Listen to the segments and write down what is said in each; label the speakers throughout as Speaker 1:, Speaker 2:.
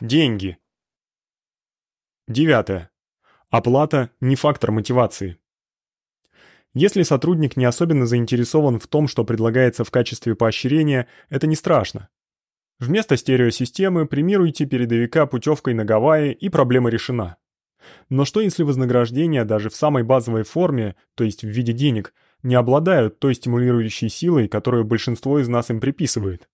Speaker 1: Деньги. Девятое. Оплата не фактор мотивации. Если сотрудник не особенно заинтересован в том, что предлагается в качестве поощрения, это не страшно. Вместо стереосистемы премируйте передовика путевкой на Гавайи, и проблема решена. Но что если вознаграждения даже в самой базовой форме, то есть в виде денег, не обладают той стимулирующей силой, которую большинство из нас им приписывает?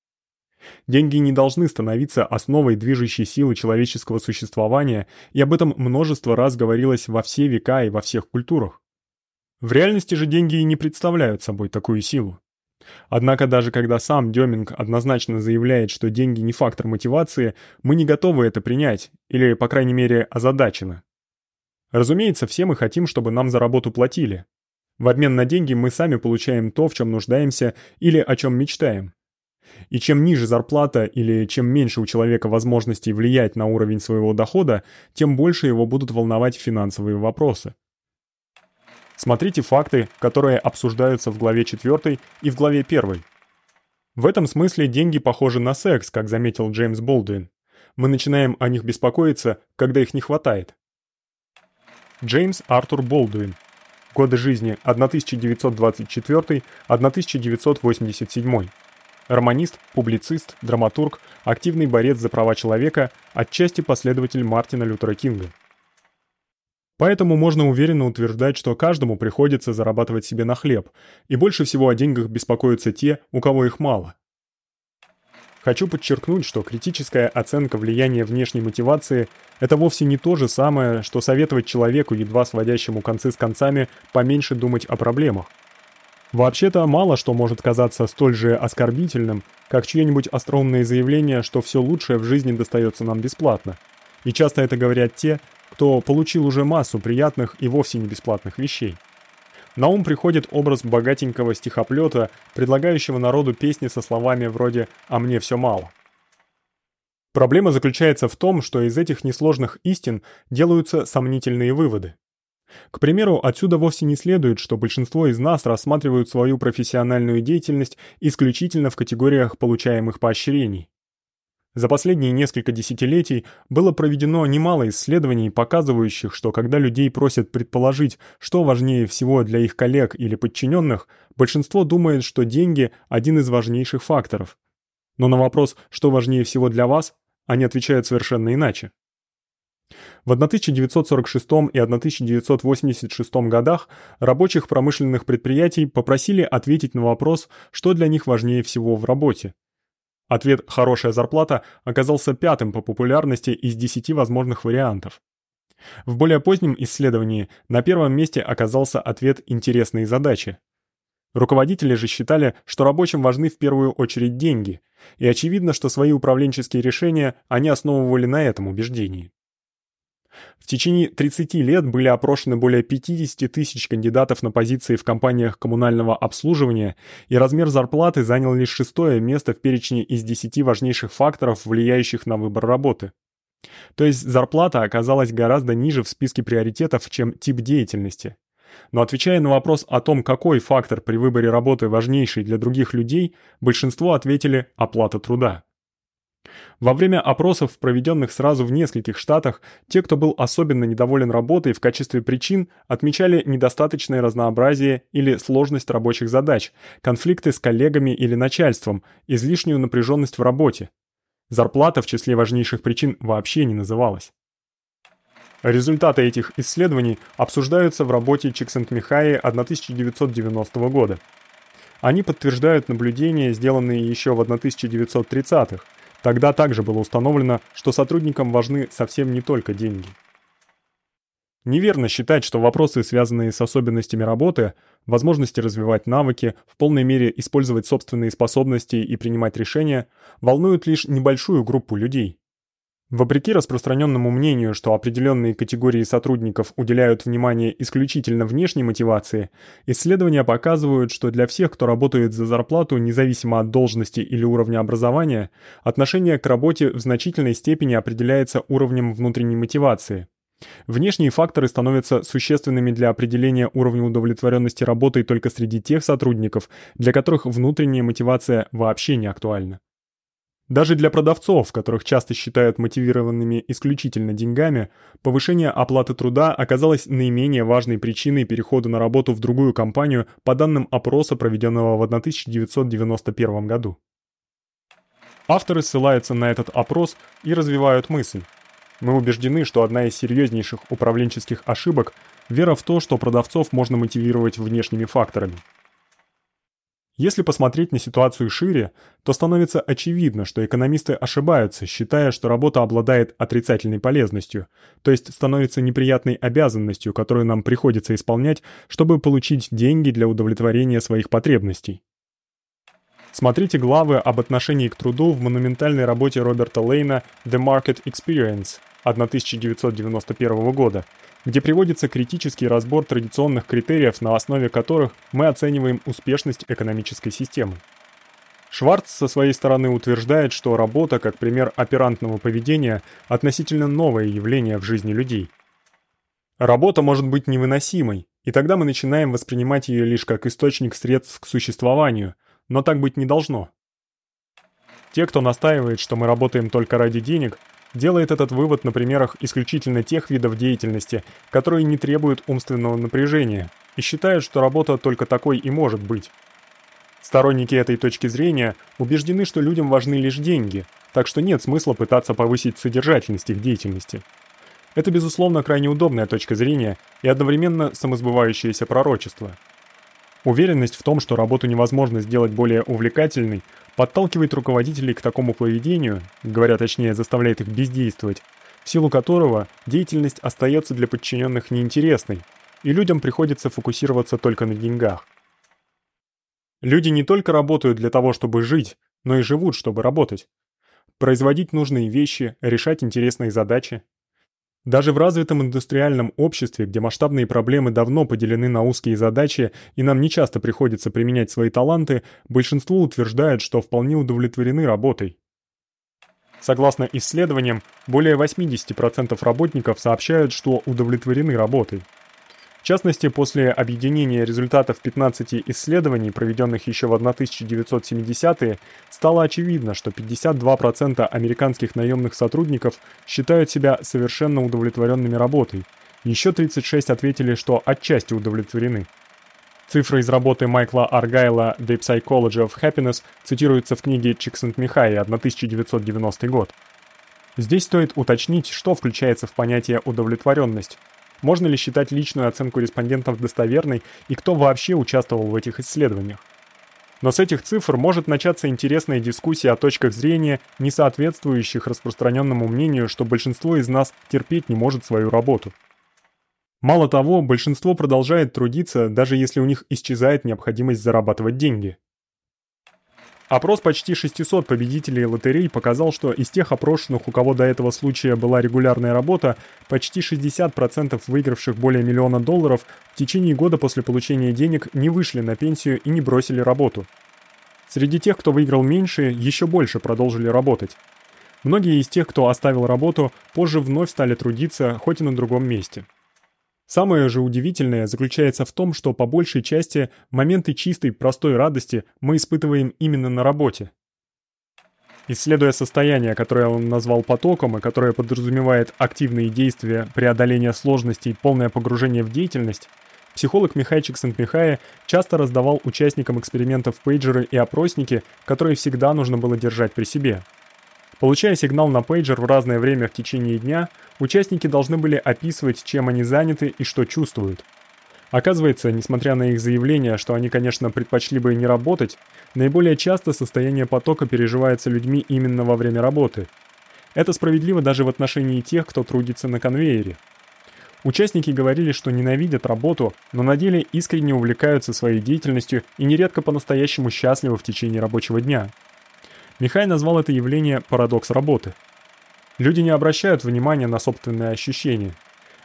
Speaker 1: Деньги не должны становиться основой движущей силы человеческого существования, и об этом множество раз говорилось во все века и во всех культурах. В реальности же деньги и не представляют собой такую силу. Однако даже когда сам Деминг однозначно заявляет, что деньги не фактор мотивации, мы не готовы это принять, или, по крайней мере, озадачены. Разумеется, все мы хотим, чтобы нам за работу платили. В обмен на деньги мы сами получаем то, в чем нуждаемся или о чем мечтаем. И чем ниже зарплата или чем меньше у человека возможностей влиять на уровень своего дохода, тем больше его будут волновать финансовые вопросы. Смотрите факты, которые обсуждаются в главе 4 и в главе 1. В этом смысле деньги похожи на секс, как заметил Джеймс Болдуин. Мы начинаем о них беспокоиться, когда их не хватает. Джеймс Артур Болдуин. Годы жизни 1924-1987 романист, публицист, драматург, активный борец за права человека, отчасти последователь Мартина Лютера Кинга. Поэтому можно уверенно утверждать, что каждому приходится зарабатывать себе на хлеб, и больше всего о деньгах беспокоятся те, у кого их мало. Хочу подчеркнуть, что критическая оценка влияния внешней мотивации это вовсе не то же самое, что советовать человеку, едва сводящему концы с концами, поменьше думать о проблемах. Вообще-то мало что может казаться столь же оскорбительным, как чье-нибудь остроумное заявление, что все лучшее в жизни достается нам бесплатно. И часто это говорят те, кто получил уже массу приятных и вовсе не бесплатных вещей. На ум приходит образ богатенького стихоплёта, предлагающего народу песни со словами вроде «а мне все мало». Проблема заключается в том, что из этих несложных истин делаются сомнительные выводы. К примеру, отсюда вовсе не следует, что большинство из нас рассматривают свою профессиональную деятельность исключительно в категориях получаемых поощрений. За последние несколько десятилетий было проведено немало исследований, показывающих, что когда людей просят предположить, что важнее всего для их коллег или подчиненных, большинство думает, что деньги один из важнейших факторов. Но на вопрос, что важнее всего для вас, они отвечают совершенно иначе. В 1946 и 1986 годах рабочих промышленных предприятий попросили ответить на вопрос, что для них важнее всего в работе. Ответ «хорошая зарплата» оказался пятым по популярности из 10 возможных вариантов. В более позднем исследовании на первом месте оказался ответ «интересные задачи». Руководители же считали, что рабочим важны в первую очередь деньги, и очевидно, что свои управленческие решения они основывали на этом убеждении. В течение 30 лет были опрошены более 50 тысяч кандидатов на позиции в компаниях коммунального обслуживания, и размер зарплаты занял лишь шестое место в перечне из 10 важнейших факторов, влияющих на выбор работы. То есть зарплата оказалась гораздо ниже в списке приоритетов, чем тип деятельности. Но отвечая на вопрос о том, какой фактор при выборе работы важнейший для других людей, большинство ответили «оплата труда». Во время опросов, проведенных сразу в нескольких штатах, те, кто был особенно недоволен работой, в качестве причин отмечали недостаточное разнообразие или сложность рабочих задач, конфликты с коллегами или начальством, излишнюю напряженность в работе. Зарплата в числе важнейших причин вообще не называлась. Результаты этих исследований обсуждаются в работе Чиксент-Михаи 1990 года. Они подтверждают наблюдения, сделанные еще в 1930-х, Тогда также было установлено, что сотрудникам важны совсем не только деньги. Неверно считать, что вопросы, связанные с особенностями работы, возможности развивать навыки, в полной мере использовать собственные способности и принимать решения, волнуют лишь небольшую группу людей. Вопреки распространенному мнению, что определенные категории сотрудников уделяют внимание исключительно внешней мотивации, исследования показывают, что для всех, кто работает за зарплату, независимо от должности или уровня образования, отношение к работе в значительной степени определяется уровнем внутренней мотивации. Внешние факторы становятся существенными для определения уровня удовлетворенности работой только среди тех сотрудников, для которых внутренняя мотивация вообще не актуальна. Даже для продавцов, которых часто считают мотивированными исключительно деньгами, повышение оплаты труда оказалось наименее важной причиной перехода на работу в другую компанию по данным опроса, проведенного в 1991 году. Авторы ссылаются на этот опрос и развивают мысль. Мы убеждены, что одна из серьезнейших управленческих ошибок вера в то, что продавцов можно мотивировать внешними факторами. Если посмотреть на ситуацию шире, то становится очевидно, что экономисты ошибаются, считая, что работа обладает отрицательной полезностью, то есть становится неприятной обязанностью, которую нам приходится исполнять, чтобы получить деньги для удовлетворения своих потребностей. Смотрите главы об отношении к труду в монументальной работе Роберта Лейна The Market Experience 1991 года, где приводится критический разбор традиционных критериев, на основе которых мы оцениваем успешность экономической системы. Шварц со своей стороны утверждает, что работа как пример оперантного поведения относительно новое явление в жизни людей. Работа может быть невыносимой, и тогда мы начинаем воспринимать её лишь как источник средств к существованию, но так быть не должно. Те, кто настаивает, что мы работаем только ради денег, делает этот вывод на примерах исключительно тех видов деятельности, которые не требуют умственного напряжения, и считают, что работа только такой и может быть. Сторонники этой точки зрения убеждены, что людям важны лишь деньги, так что нет смысла пытаться повысить содержательность их деятельности. Это безусловно крайне удобная точка зрения и одновременно самосбывающееся пророчество. Уверенность в том, что работу невозможно сделать более увлекательной, подталкивает руководителей к такому поведению, говоря точнее, заставляет их бездействовать, в силу которого деятельность остается для подчиненных неинтересной, и людям приходится фокусироваться только на деньгах. Люди не только работают для того, чтобы жить, но и живут, чтобы работать. Производить нужные вещи, решать интересные задачи, даже в развитом индустриальном обществе, где масштабные проблемы давно поделены на узкие задачи и нам не часто приходится применять свои таланты, большинство утверждает, что вполне удовлетворены работой. Согласно исследованиям, более 80% работников сообщают, что удовлетворены работой. В частности, после объединения результатов 15 исследований, проведенных еще в 1970-е, стало очевидно, что 52% американских наемных сотрудников считают себя совершенно удовлетворенными работой. Еще 36 ответили, что отчасти удовлетворены. Цифры из работы Майкла Аргайла The Psychology of Happiness цитируются в книге Чиксент-Михай 1990 год. Здесь стоит уточнить, что включается в понятие удовлетворенность. Можно ли считать личную оценку респондентов достоверной и кто вообще участвовал в этих исследованиях? Но с этих цифр может начаться интересная дискуссия о точках зрения, не соответствующих распространенному мнению, что большинство из нас терпеть не может свою работу. Мало того, большинство продолжает трудиться, даже если у них исчезает необходимость зарабатывать деньги. Опрос почти 600 победителей лотерей показал, что из тех опрошенных, у кого до этого случая была регулярная работа, почти 60% выигравших более миллиона долларов в течение года после получения денег не вышли на пенсию и не бросили работу. Среди тех, кто выиграл меньше, еще больше продолжили работать. Многие из тех, кто оставил работу, позже вновь стали трудиться, хоть и на другом месте. Самое же удивительное заключается в том, что по большей части моменты чистой, простой радости мы испытываем именно на работе. Исследуя состояние, которое он назвал потоком и которое подразумевает активные действия, преодоление сложностей, полное погружение в деятельность, психолог Михайчик Сент-Михая часто раздавал участникам экспериментов пейджеры и опросники, которые всегда нужно было держать при себе. Получая сигнал на пейджер в разное время в течение дня, участники должны были описывать, чем они заняты и что чувствуют. Оказывается, несмотря на их заявления, что они, конечно, предпочли бы не работать, наиболее часто состояние потока переживается людьми именно во время работы. Это справедливо даже в отношении тех, кто трудится на конвейере. Участники говорили, что ненавидят работу, но на деле искренне увлекаются своей деятельностью и нередко по-настоящему счастливы в течение рабочего дня. Михай назвал это явление парадокс работы. Люди не обращают внимания на собственные ощущения.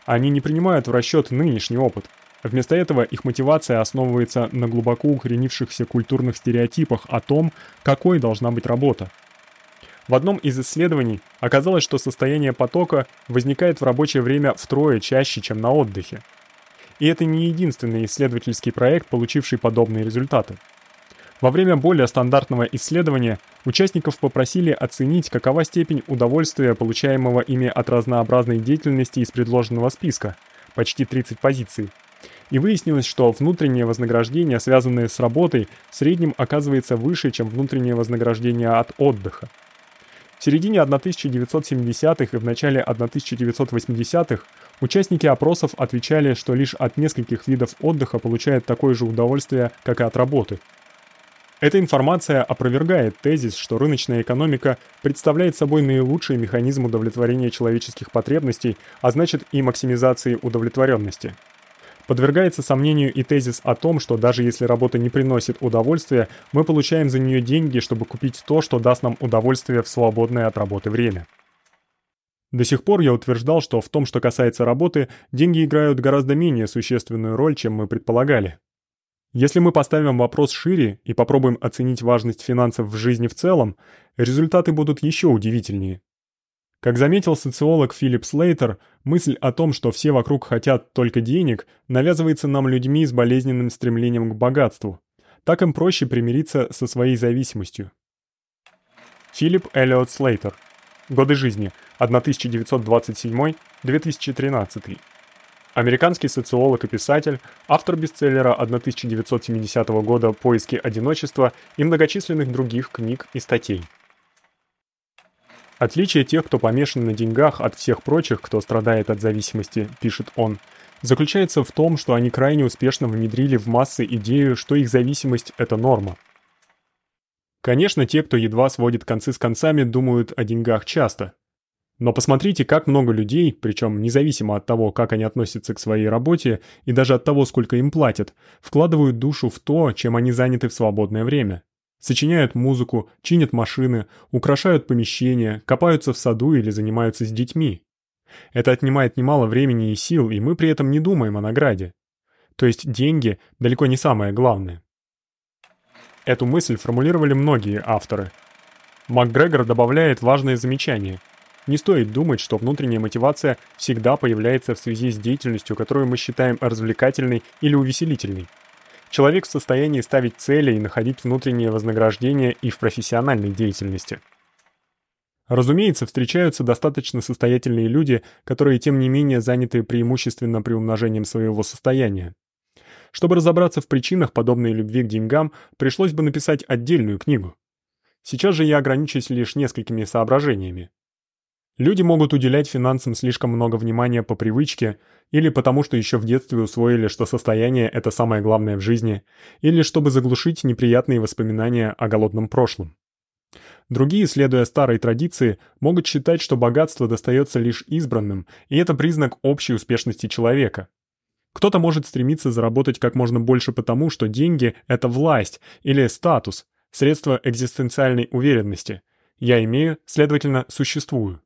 Speaker 1: Они не принимают в расчёт нынешний опыт. Вместо этого их мотивация основывается на глубоко укоренившихся культурных стереотипах о том, какой должна быть работа. В одном из исследований оказалось, что состояние потока возникает в рабочее время втрое чаще, чем на отдыхе. И это не единственный исследовательский проект, получивший подобные результаты. Во время более стандартного исследования участников попросили оценить, какова степень удовольствия, получаемого ими от разнообразной деятельности из предложенного списка, почти 30 позиций. И выяснилось, что внутреннее вознаграждение, связанное с работой, в среднем оказывается выше, чем внутреннее вознаграждение от отдыха. В середине 1970-х и в начале 1980-х участники опросов отвечали, что лишь от нескольких видов отдыха получают такое же удовольствие, как и от работы. Эта информация опровергает тезис, что рыночная экономика представляет собой наилучший механизм удовлетворения человеческих потребностей, а значит и максимизации удовлетворенности. Подвергается сомнению и тезис о том, что даже если работа не приносит удовольствия, мы получаем за нее деньги, чтобы купить то, что даст нам удовольствие в свободное от работы время. До сих пор я утверждал, что в том, что касается работы, деньги играют гораздо менее существенную роль, чем мы предполагали. Если мы поставим вопрос шире и попробуем оценить важность финансов в жизни в целом, результаты будут еще удивительнее. Как заметил социолог Филипп Слейтер, мысль о том, что все вокруг хотят только денег, навязывается нам людьми с болезненным стремлением к богатству. Так им проще примириться со своей зависимостью. Филипп Эллиот Слейтер. Годы жизни 1927-2013. Американский социолог и писатель, автор бестселлера 1970 года «Поиски одиночества» и многочисленных других книг и статей. Отличие тех, кто помешан на деньгах, от всех прочих, кто страдает от зависимости, пишет он, заключается в том, что они крайне успешно внедрили в массы идею, что их зависимость это норма. Конечно, те, кто едва сводит концы с концами, думают о деньгах часто. Но посмотрите, как много людей, причем независимо от того, как они относятся к своей работе и даже от того, сколько им платят, вкладывают душу в то, чем они заняты в свободное время. Сочиняют музыку, чинят машины, украшают помещения, копаются в саду или занимаются с детьми. Это отнимает немало времени и сил, и мы при этом не думаем о награде. То есть деньги далеко не самое главное. Эту мысль формулировали многие авторы. МакГрегор добавляет важное замечание – не стоит думать, что внутренняя мотивация всегда появляется в связи с деятельностью, которую мы считаем развлекательной или увеселительной. Человек в состоянии ставить цели и находить внутреннее вознаграждение и в профессиональной деятельности. Разумеется, встречаются достаточно состоятельные люди, которые тем не менее заняты преимущественно приумножением своего состояния. Чтобы разобраться в причинах подобной любви к деньгам, пришлось бы написать отдельную книгу. Сейчас же я ограничусь лишь несколькими соображениями. Люди могут уделять финансам слишком много внимания по привычке или потому, что еще в детстве усвоили, что состояние это самое главное в жизни, или чтобы заглушить неприятные воспоминания о голодном прошлом. Другие, следуя старой традиции, могут считать, что богатство достается лишь избранным, и это признак общей успешности человека. Кто-то может стремиться заработать как можно больше потому, что деньги это власть или статус, средство экзистенциальной уверенности. Я имею, следовательно, существую.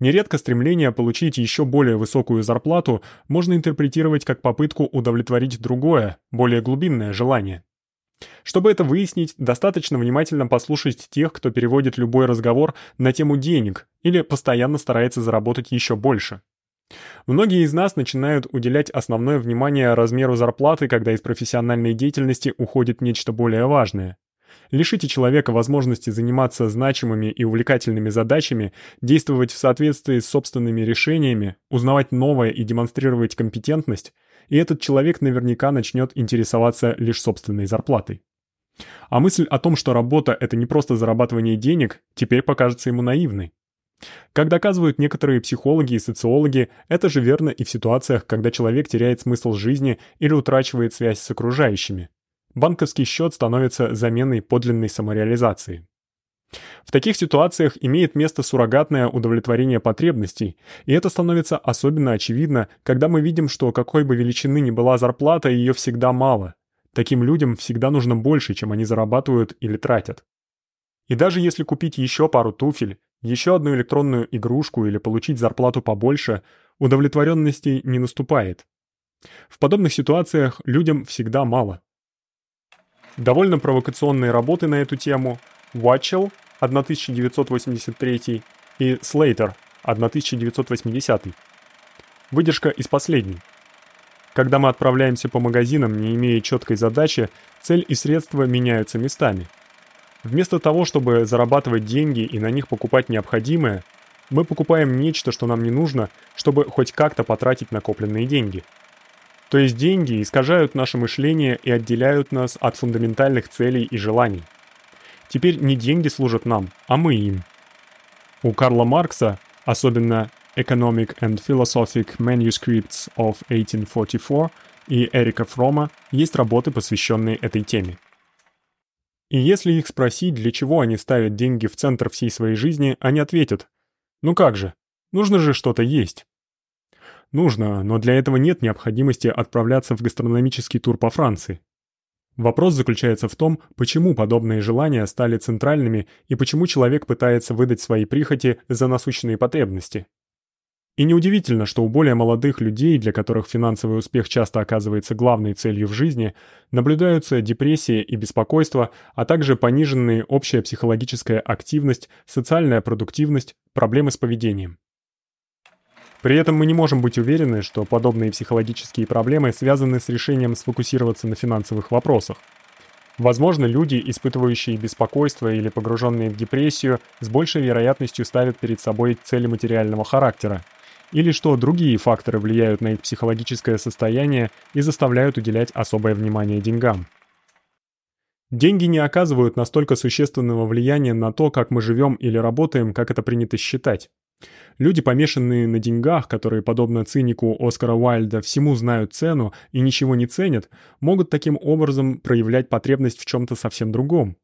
Speaker 1: Нередко стремление получить еще более высокую зарплату можно интерпретировать как попытку удовлетворить другое, более глубинное желание. Чтобы это выяснить, достаточно внимательно послушать тех, кто переводит любой разговор на тему денег или постоянно старается заработать еще больше. Многие из нас начинают уделять основное внимание размеру зарплаты, когда из профессиональной деятельности уходит нечто более важное. Лишите человека возможности заниматься значимыми и увлекательными задачами, действовать в соответствии с собственными решениями, узнавать новое и демонстрировать компетентность, и этот человек наверняка начнет интересоваться лишь собственной зарплатой. А мысль о том, что работа это не просто зарабатывание денег, теперь покажется ему наивной. Как доказывают некоторые психологи и социологи, это же верно и в ситуациях, когда человек теряет смысл жизни или утрачивает связь с окружающими банковский счет становится заменой подлинной самореализации. В таких ситуациях имеет место суррогатное удовлетворение потребностей, и это становится особенно очевидно, когда мы видим, что какой бы величины ни была зарплата, ее всегда мало. Таким людям всегда нужно больше, чем они зарабатывают или тратят. И даже если купить еще пару туфель, еще одну электронную игрушку или получить зарплату побольше, удовлетворенности не наступает. В подобных ситуациях людям всегда мало. Довольно провокационные работы на эту тему Watchell 1983 и Slater 1980. Выдержка из последней. Когда мы отправляемся по магазинам, не имея четкой задачи, цель и средства меняются местами. Вместо того, чтобы зарабатывать деньги и на них покупать необходимое, мы покупаем нечто, что нам не нужно, чтобы хоть как-то потратить накопленные деньги. То есть деньги искажают наше мышление и отделяют нас от фундаментальных целей и желаний. Теперь не деньги служат нам, а мы им. У Карла Маркса, особенно Economic and Philosophic Manuscripts of 1844 и Эрика Фрома, есть работы, посвященные этой теме. И если их спросить, для чего они ставят деньги в центр всей своей жизни, они ответят: "Ну как же? Нужно же что-то есть". Нужно, но для этого нет необходимости отправляться в гастрономический тур по Франции. Вопрос заключается в том, почему подобные желания стали центральными и почему человек пытается выдать свои прихоти за насущные потребности. И неудивительно, что у более молодых людей, для которых финансовый успех часто оказывается главной целью в жизни, наблюдаются депрессия и беспокойство, а также пониженная общая психологическая активность, социальная продуктивность, проблемы с поведением. При этом мы не можем быть уверены, что подобные психологические проблемы связаны с решением сфокусироваться на финансовых вопросах. Возможно, люди, испытывающие беспокойство или погруженные в депрессию, с большей вероятностью ставят перед собой цели материального характера, или что другие факторы влияют на их психологическое состояние и заставляют уделять особое внимание деньгам. Деньги не оказывают настолько существенного влияния на то, как мы живем или работаем, как это принято считать. Люди, помешанные на деньгах, которые, подобно цинику Оскара Уайльда, всему знают цену и ничего не ценят, могут таким образом проявлять потребность в чем то совсем другом.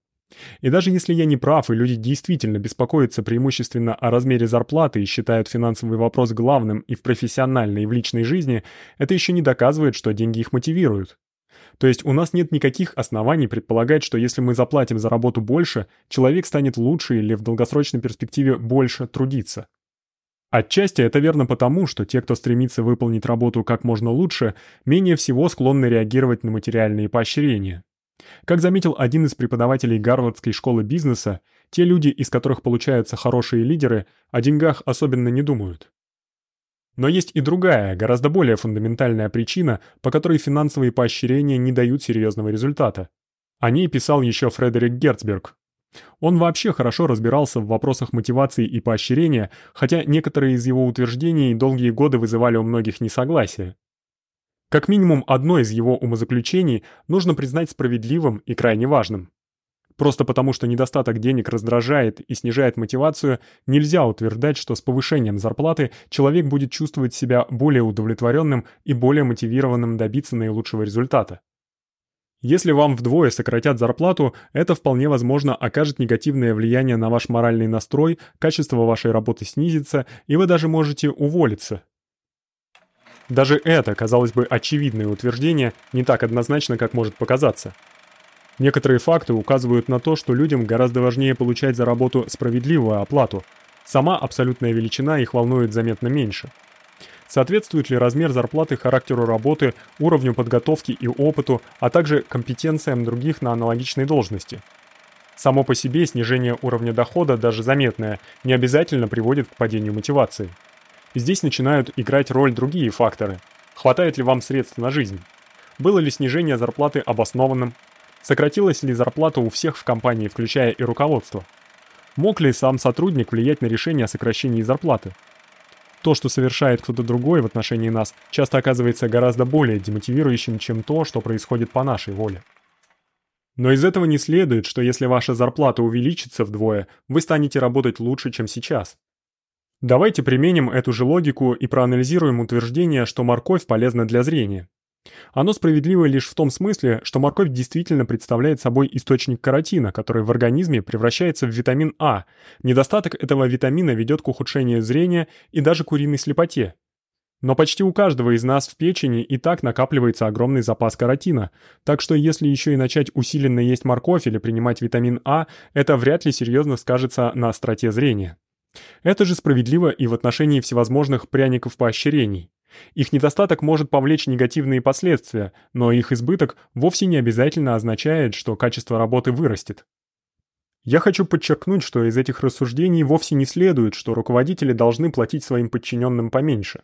Speaker 1: И даже если я не прав, и люди действительно беспокоятся преимущественно о размере зарплаты и считают финансовый вопрос главным и в профессиональной, и в личной жизни, это еще не доказывает, что деньги их мотивируют. То есть у нас нет никаких оснований предполагать, что если мы заплатим за работу больше, человек станет лучше или в долгосрочной перспективе больше трудиться. Отчасти это верно потому, что те, кто стремится выполнить работу как можно лучше, менее всего склонны реагировать на материальные поощрения. Как заметил один из преподавателей Гарвардской школы бизнеса, те люди, из которых получаются хорошие лидеры, о деньгах особенно не думают. Но есть и другая, гораздо более фундаментальная причина, по которой финансовые поощрения не дают серьезного результата. О ней писал еще Фредерик Герцберг, он вообще хорошо разбирался в вопросах мотивации и поощрения, хотя некоторые из его утверждений долгие годы вызывали у многих несогласие. Как минимум одно из его умозаключений нужно признать справедливым и крайне важным. Просто потому, что недостаток денег раздражает и снижает мотивацию, нельзя утверждать, что с повышением зарплаты человек будет чувствовать себя более удовлетворенным и более мотивированным добиться наилучшего результата. Если вам вдвое сократят зарплату, это вполне возможно окажет негативное влияние на ваш моральный настрой, качество вашей работы снизится, и вы даже можете уволиться. Даже это, казалось бы, очевидное утверждение не так однозначно, как может показаться. Некоторые факты указывают на то, что людям гораздо важнее получать за работу справедливую оплату. Сама абсолютная величина их волнует заметно меньше. Соответствует ли размер зарплаты характеру работы, уровню подготовки и опыту, а также компетенциям других на аналогичной должности? Само по себе снижение уровня дохода, даже заметное, не обязательно приводит к падению мотивации. Здесь начинают играть роль другие факторы. Хватает ли вам средств на жизнь? Было ли снижение зарплаты обоснованным? Сократилась ли зарплата у всех в компании, включая и руководство? Мог ли сам сотрудник влиять на решение о сокращении зарплаты? То, что совершает кто-то другой в отношении нас, часто оказывается гораздо более демотивирующим, чем то, что происходит по нашей воле. Но из этого не следует, что если ваша зарплата увеличится вдвое, вы станете работать лучше, чем сейчас. Давайте применим эту же логику и проанализируем утверждение, что морковь полезна для зрения. Оно справедливо лишь в том смысле, что морковь действительно представляет собой источник каротина, который в организме превращается в витамин А. Недостаток этого витамина ведет к ухудшению зрения и даже куриной слепоте. Но почти у каждого из нас в печени и так накапливается огромный запас каротина, так что если еще и начать усиленно есть морковь или принимать витамин А, это вряд ли серьезно скажется на остроте зрения. Это же справедливо и в отношении всевозможных пряников поощрений. Их недостаток может повлечь негативные последствия, но их избыток вовсе не обязательно означает, что качество работы вырастет. Я хочу подчеркнуть, что из этих рассуждений вовсе не следует, что руководители должны платить своим подчиненным поменьше.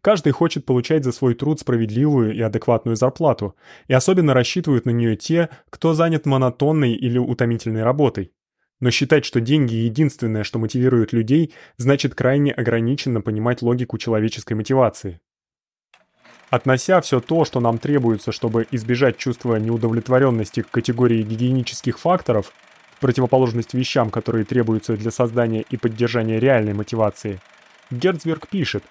Speaker 1: Каждый хочет получать за свой труд справедливую и адекватную зарплату, и особенно рассчитывают на нее те, кто занят монотонной или утомительной работой. Но считать, что деньги единственное, что мотивирует людей, значит крайне ограниченно понимать логику человеческой мотивации. Относя все то, что нам требуется, чтобы избежать чувства неудовлетворенности к категории гигиенических факторов, в противоположность вещам, которые требуются для создания и поддержания реальной мотивации, Герцберг пишет: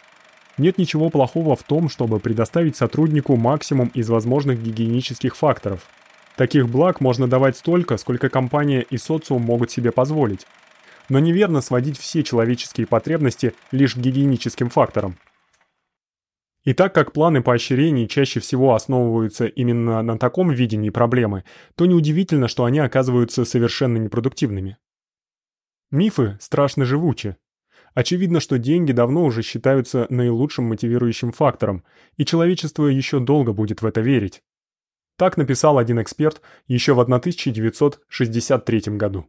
Speaker 1: нет ничего плохого в том, чтобы предоставить сотруднику максимум из возможных гигиенических факторов. Таких благ можно давать столько, сколько компания и социум могут себе позволить. Но неверно сводить все человеческие потребности лишь к гигиеническим факторам. И так как планы поощрений чаще всего основываются именно на таком видении проблемы, то неудивительно, что они оказываются совершенно непродуктивными. Мифы страшно живучи. Очевидно, что деньги давно уже считаются наилучшим мотивирующим фактором, и человечество еще долго будет в это верить. Так написал один эксперт еще в 1963 году.